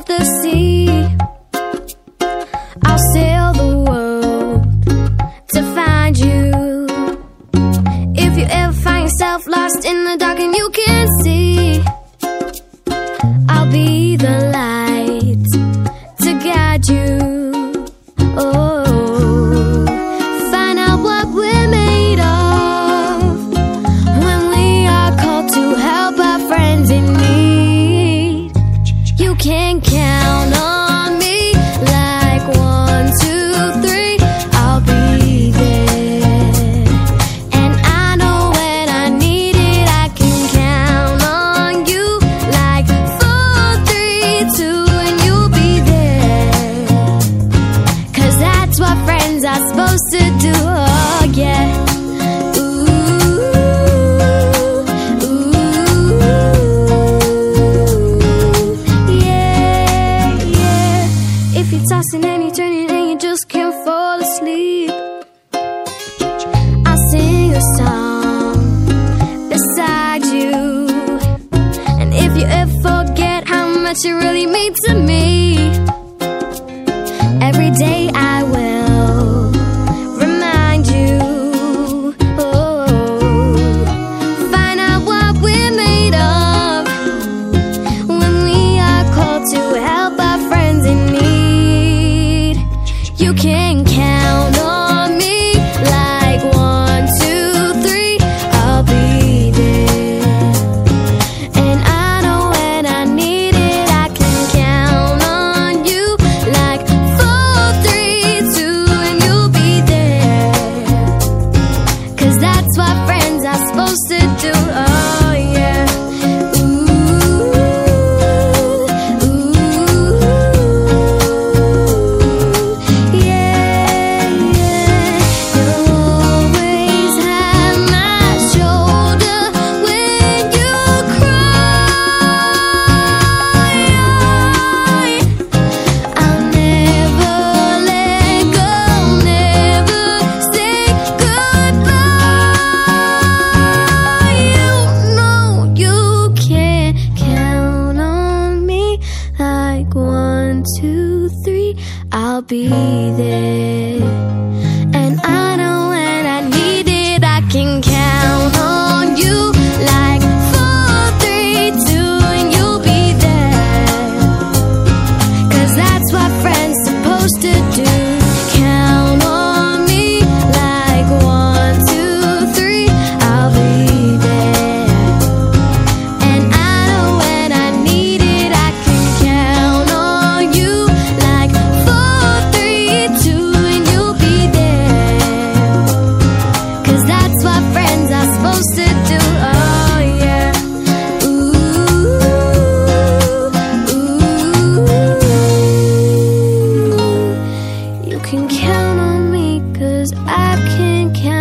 of the sea. I'll sail the world to find you. If you ever find yourself lost in the dark and you can't see, tossing and you're turning and you just can't fall asleep. I sing a song beside you, and if you ever forget how much you really mean to me, every day I two, three, I'll be there. You can count on me, cause I can't count.